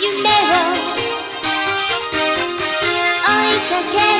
夢を追いかける